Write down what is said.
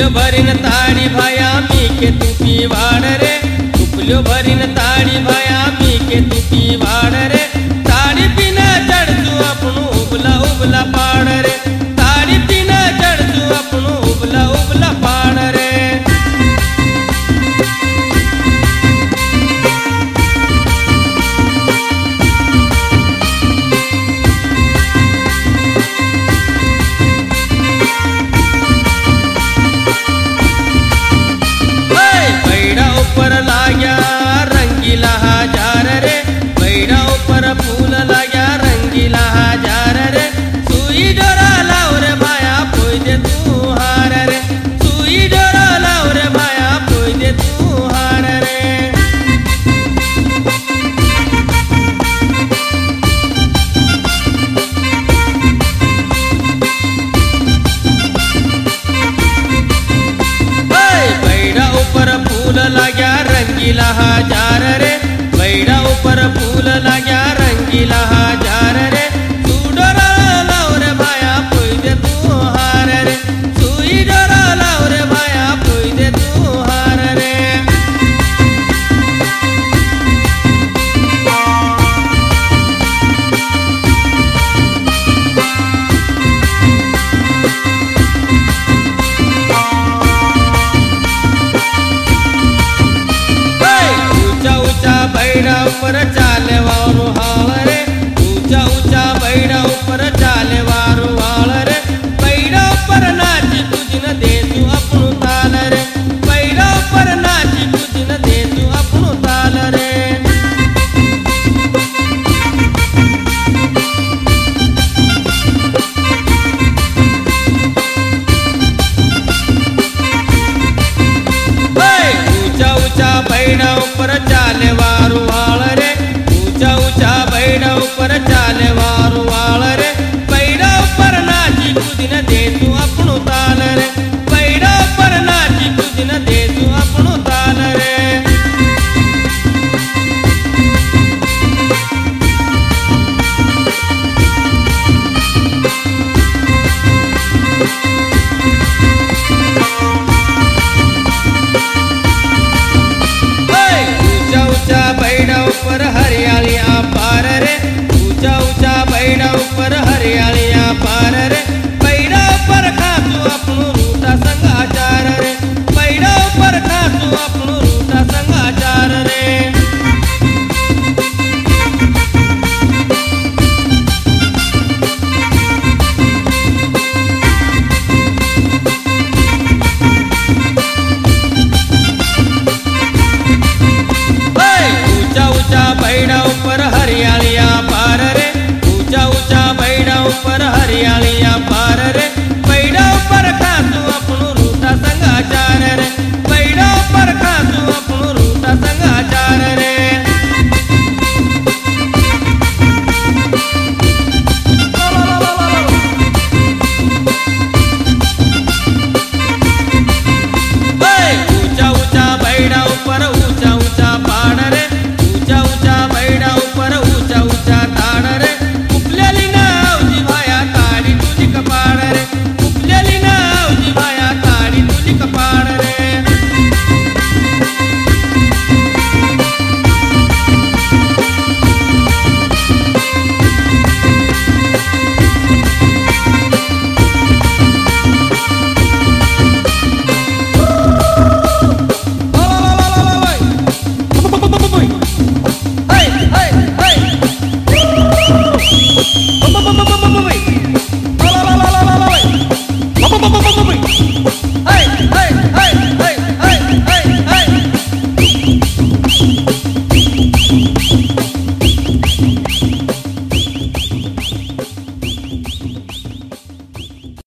तुपल्यो भरीन ताळी भाया मी के तुकी वाड रे। तुपल्यो भरीन ताड़ी भाया मी के तुकी वाड रे। बैड़ा फूल लाग्या, रंगीला हज़ार रे। रे भाया पोई तू हार रे। सुई डोरा रे भाया पोई तू हार रे। ऊँचा ऊँचा बैड़ा ऊपर